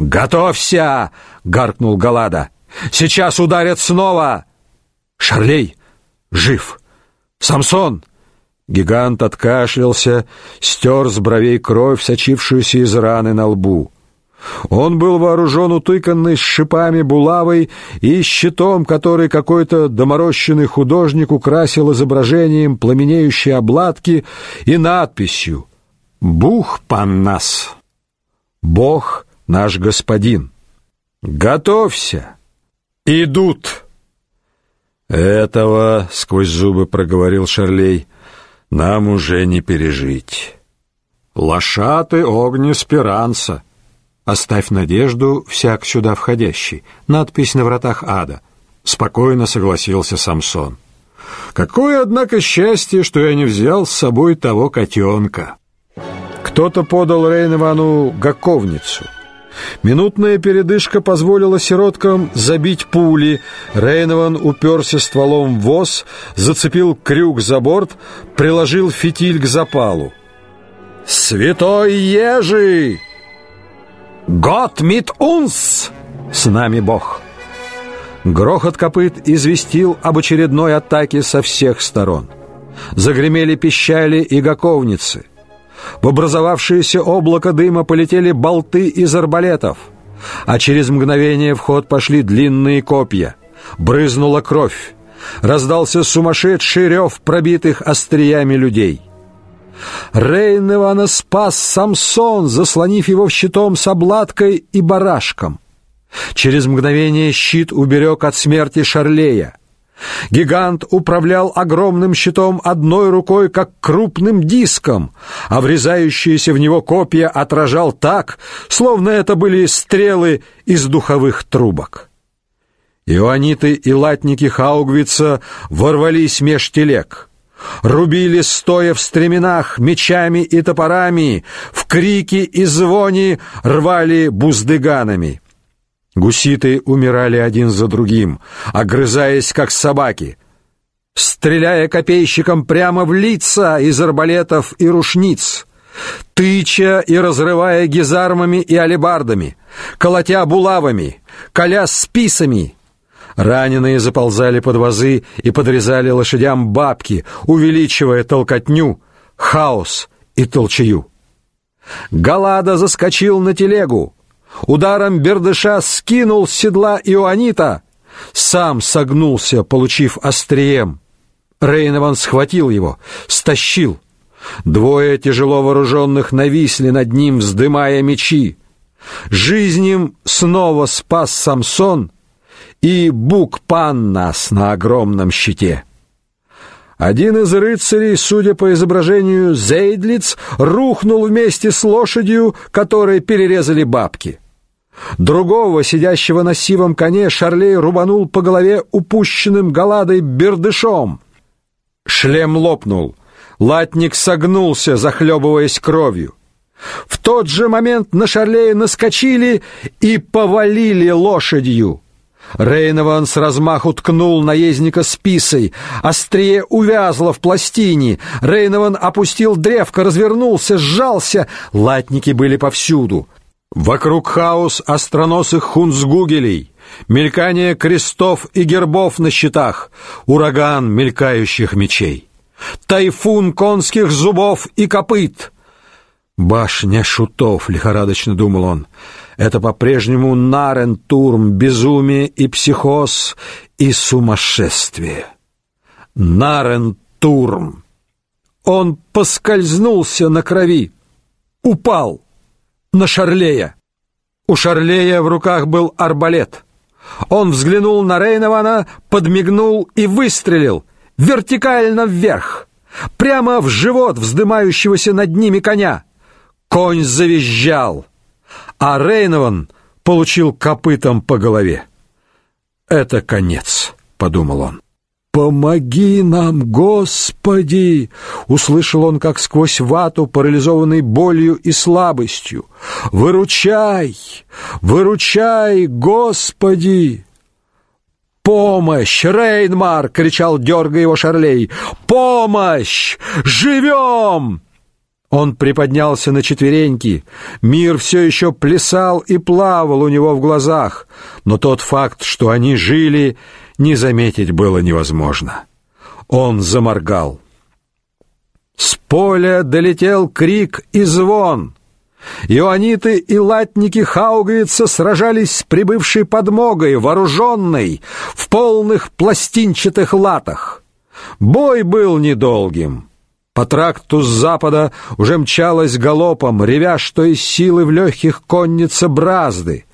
«Готовься!» — гаркнул Галада. «Сейчас ударят снова!» «Шарлей! Жив! Самсон!» Гигант откашлялся, стер с бровей кровь, сочившуюся из раны на лбу. Он был вооружен утыканной с шипами булавой и щитом, который какой-то доморощенный художник украсил изображением пламенеющей обладки и надписью «Бух паннас» — «Бог наш господин». «Готовься! Идут!» «Этого, — сквозь зубы проговорил Шарлей, — нам уже не пережить. Лошаты огни спиранца». Оставь надежду всяк сюда входящий. Надпись на вратах ада. Спокойно согласился Самсон. Какое, однако, счастье, что я не взял с собой того котенка. Кто-то подал Рейновану гаковницу. Минутная передышка позволила сироткам забить пули. Рейнован уперся стволом в воз, зацепил крюк за борт, приложил фитиль к запалу. «Святой Ежи!» «Гот мит унс!» «С нами Бог!» Грохот копыт известил об очередной атаке со всех сторон. Загремели пищали и гаковницы. В образовавшееся облако дыма полетели болты из арбалетов, а через мгновение в ход пошли длинные копья. Брызнула кровь. Раздался сумасшедший рев пробитых остриями людей. Рейн Ивана спас Самсон, заслонив его щитом с обладкой и барашком. Через мгновение щит уберег от смерти Шарлея. Гигант управлял огромным щитом одной рукой, как крупным диском, а врезающиеся в него копья отражал так, словно это были стрелы из духовых трубок. Иоанниты и латники Хаугвица ворвались меж телег — Рубили, стоя в стременах, мечами и топорами, в крике и звоне рвали буздыганами. Гуситы умирали один за другим, огрызаясь, как собаки, стреляя копейщиком прямо в лица из арбалетов и рушниц, тыча и разрывая гизармами и алебардами, колотя булавами, коля списами — Раненые заползали под вазы и подрезали лошадям бабки, увеличивая толкотню, хаос и толчею. Галада заскочил на телегу. Ударом бердыша скинул с седла Иоанита, сам согнулся, получив острием. Рейнован схватил его, стащил. Двое тяжело вооруженных нависли над ним, вздымая мечи. Жизнь им снова спас Самсон — и Бук-Паннас на огромном щите. Один из рыцарей, судя по изображению Зейдлиц, рухнул вместе с лошадью, которой перерезали бабки. Другого, сидящего на сивом коне, Шарлей рубанул по голове упущенным галадой бердышом. Шлем лопнул. Латник согнулся, захлебываясь кровью. В тот же момент на Шарлея наскочили и повалили лошадью. Рейнован с размаху ткнул наездника списой. Острее увязло в пластине. Рейнован опустил древко, развернулся, сжался. Латники были повсюду. Вокруг хаос остроносых хунцгугелей, мелькание крестов и гербов на щитах, ураган мелькающих мечей, тайфун конских зубов и копыт. Башня шутов, лихорадочно думал он. Это по-прежнему Нарентурм, безумие и психоз и сумасшествие. Нарентурм. Он поскользнулся на крови, упал на Шарлея. У Шарлея в руках был арбалет. Он взглянул на Рейнована, подмигнул и выстрелил вертикально вверх, прямо в живот вздымающегося над ними коня. Конь завизжал а Рейнован получил копытом по голове. «Это конец», — подумал он. «Помоги нам, Господи!» — услышал он, как сквозь вату, парализованный болью и слабостью. «Выручай! Выручай, Господи!» «Помощь! Рейнмар!» — кричал, дергая его Шарлей. «Помощь! Живем!» Он приподнялся на четвереньки. Мир все еще плясал и плавал у него в глазах, но тот факт, что они жили, не заметить было невозможно. Он заморгал. С поля долетел крик и звон. Иоанниты и латники Хаугвица сражались с прибывшей подмогой, вооруженной, в полных пластинчатых латах. Бой был недолгим. По тракту с запада уже мчалась галопом, ревя, что из силы в легких конница бразды.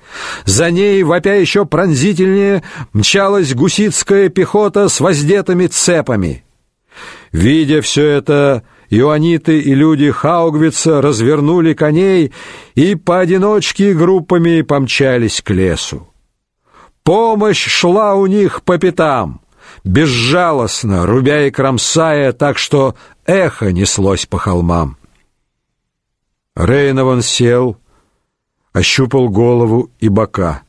За ней, вопя еще пронзительнее, мчалась гусицкая пехота с воздетыми цепами. Видя все это, Иоанниты и люди Хаугвица развернули коней и поодиночке и группами помчались к лесу. Помощь шла у них по пятам, безжалостно, рубя и кромсая, так что эхо неслось по холмам. Рейнован сел, ощупал голову и бока.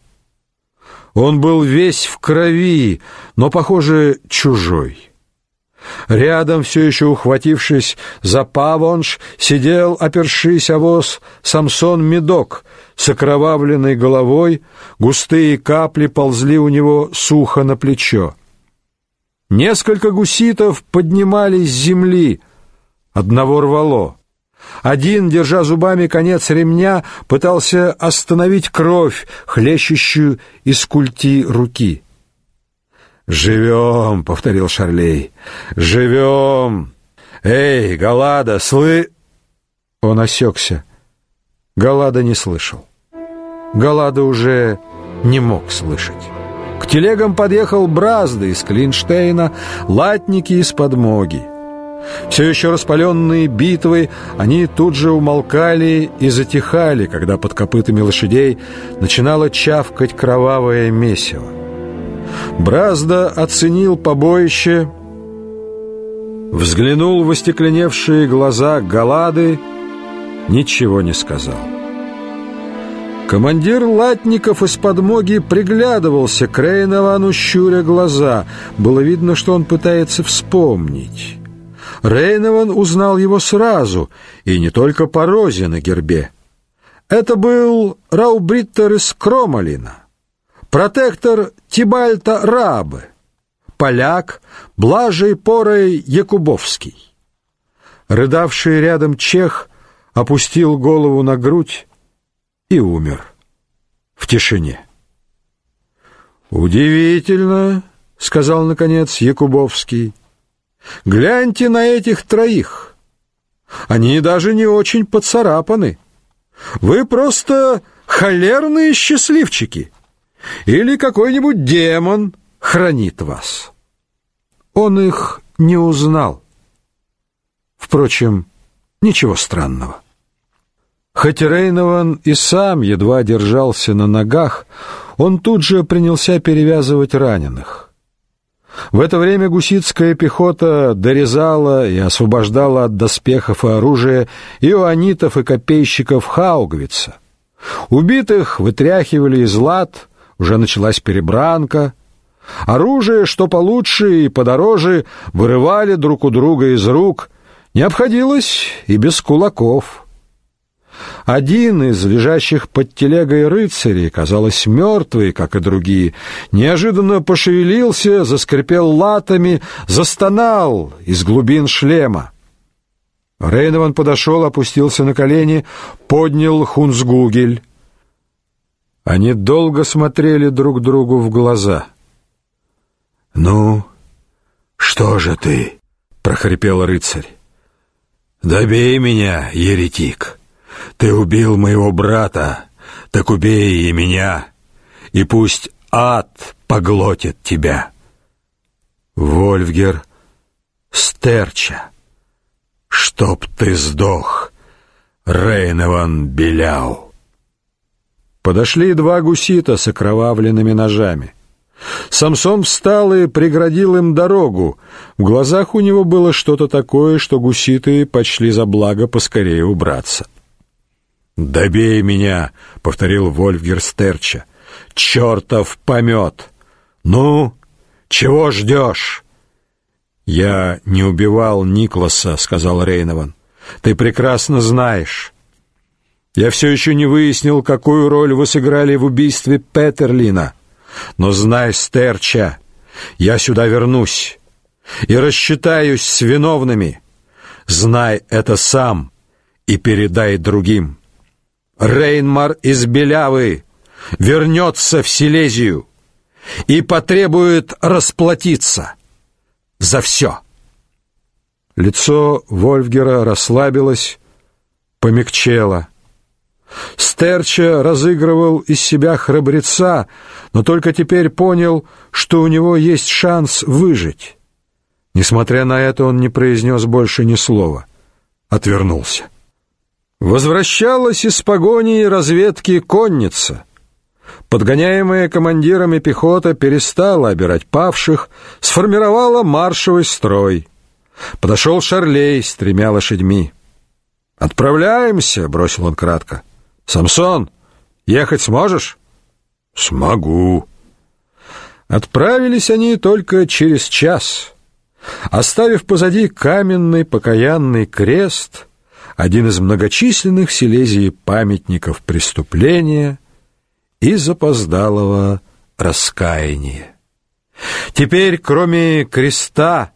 Он был весь в крови, но, похоже, чужой. Рядом, все еще ухватившись за павонж, сидел, опершись о воз, Самсон Медок с окровавленной головой, густые капли ползли у него сухо на плечо. Несколько гуситов поднимались с земли, одного рвало. Один, держа зубами конец ремня, пытался остановить кровь, хлещущую из культи руки. «Живем», — повторил Шарлей, — «живем! Эй, Галада, слы...» Он осекся. Галада не слышал. Галада уже не мог слышать. Телегам подъехал Бразды из Клинштейна, латники из подмоги. Все еще распаленные битвы, они тут же умолкали и затихали, когда под копытами лошадей начинало чавкать кровавое месиво. Бразда оценил побоище, взглянул в остекленевшие глаза Галады, ничего не сказал. Командир латников из подмоги приглядывался к Рейновану, щуря глаза. Было видно, что он пытается вспомнить. Рейнован узнал его сразу, и не только по розе на гербе. Это был Раубриттер из Кромалина протектор Тибальта Рабы, поляк Блажей Порой Якубовский. Рыдавший рядом чех опустил голову на грудь и умер в тишине. «Удивительно», — сказал, наконец, Якубовский. «Гляньте на этих троих. Они даже не очень поцарапаны. Вы просто холерные счастливчики» или какой-нибудь демон хранит вас. Он их не узнал. Впрочем, ничего странного. Хоть Рейнован и сам едва держался на ногах, он тут же принялся перевязывать раненых. В это время гусицкая пехота дорезала и освобождала от доспехов и оружия иоанитов и копейщиков Хаугвица. Убитых вытряхивали из лад, уже началась перебранка. Оружие, что получше и подороже, вырывали друг у друга из рук. Не обходилось и без кулаков. Один из лежащих под телегой рыцарей, казалось, мертвый, как и другие, неожиданно пошевелился, заскрипел латами, застонал из глубин шлема. Рейнован подошел, опустился на колени, поднял хунцгугель. Они долго смотрели друг другу в глаза. «Ну, что же ты?» — прохрипел рыцарь. «Добей меня, еретик! Ты убил моего брата, так убей и меня, и пусть ад поглотит тебя!» Вольфгер Стерча, чтоб ты сдох, Рейнован Беляу. Подошли два гусита с окровавленными ножами. Самсон встал и преградил им дорогу. В глазах у него было что-то такое, что гуситы почли за благо поскорее убраться. «Добей меня!» — повторил Вольфгер Стерча. «Чертов помет! Ну, чего ждешь?» «Я не убивал Никласа», — сказал Рейнован. Ты прекрасно знаешь. Я все еще не выяснил, какую роль вы сыграли в убийстве Петерлина. Но знай, Стерча, я сюда вернусь и рассчитаюсь с виновными. Знай это сам и передай другим. Рейнмар из Белявы вернется в Силезию и потребует расплатиться за все. Лицо Вольфгера расслабилось, помягчело. Стерча разыгрывал из себя храбреца, но только теперь понял, что у него есть шанс выжить. Несмотря на это, он не произнес больше ни слова. Отвернулся. Возвращалась из погони и разведки конница. Подгоняемая командирами пехота перестала обирать павших, сформировала маршевый строй. Подошел Шарлей с тремя лошадьми. «Отправляемся», — бросил он кратко. «Самсон, ехать сможешь?» «Смогу». Отправились они только через час. Оставив позади каменный покаянный крест, один из многочисленных Силезии памятников преступления и запоздалого раскаяния. Теперь, кроме креста,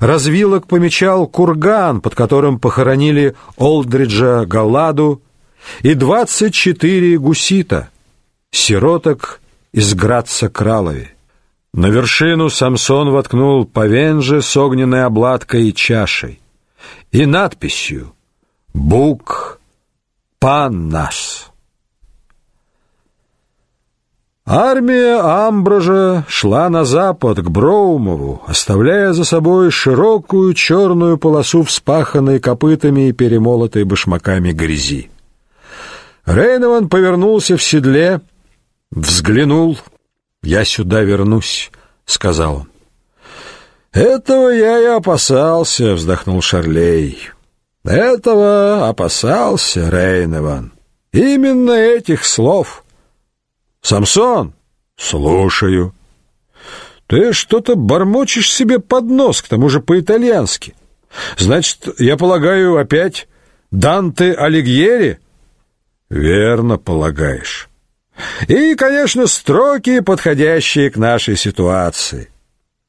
развилок помечал курган, под которым похоронили Олдриджа Галаду и двадцать четыре гусита, сироток из Градца Кралови. На вершину Самсон воткнул повенже с огненной обладкой и чашей и надписью «Бук Пан наш». Армия Амбража шла на запад, к Броумову, оставляя за собой широкую черную полосу вспаханной копытами и перемолотой башмаками грязи. Рейнован повернулся в седле, взглянул. «Я сюда вернусь», — сказал он. «Этого я и опасался», — вздохнул Шарлей. «Этого опасался Рейнован. Именно этих слов». «Самсон!» «Слушаю». «Ты что-то бормочешь себе под нос, к тому же по-итальянски. Значит, я полагаю, опять Данте Алигьери?» «Верно полагаешь». «И, конечно, строки, подходящие к нашей ситуации.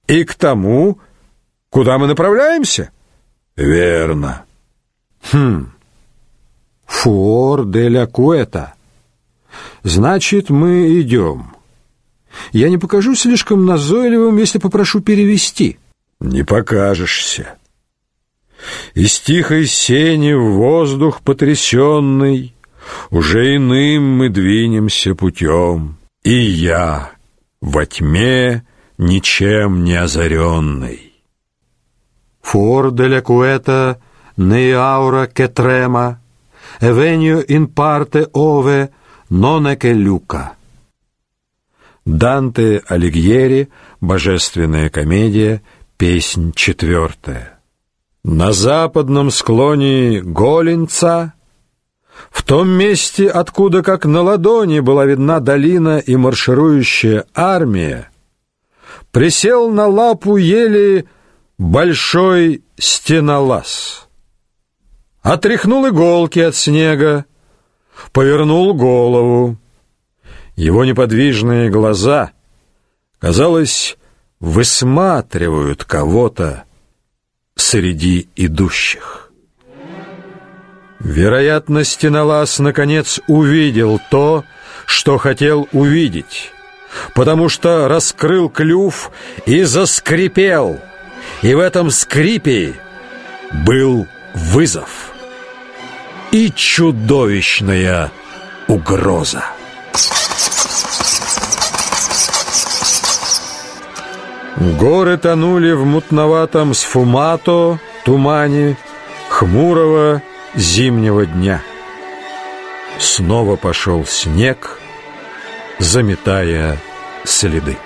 И к тому, куда мы направляемся?» «Верно». «Хм. Фуор де ля Куэта». Значит, мы идем. Я не покажусь слишком назойливым, если попрошу перевести. Не покажешься. Из тихой сени в воздух потрясенный Уже иным мы двинемся путем, И я во тьме ничем не озаренный. Фор де ля куэта не аура кетрема, Эвенio in parte ove Нонеке Люка. Данте Алигьери, Божественная комедия, песнь четвертая. На западном склоне Голинца, в том месте, откуда как на ладони была видна долина и марширующая армия, присел на лапу ели большой стенолаз. Отряхнул иголки от снега, повернул голову. Его неподвижные глаза, казалось, высматривают кого-то среди идущих. Вероятно, Стенолаз наконец увидел то, что хотел увидеть, потому что раскрыл клюв и заскрипел, и в этом скрипе был вызов и чудовищная угроза. Горы тонули в мутноватом сфумато, тумане хмурого зимнего дня. Снова пошел снег, заметая следы.